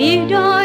You don't.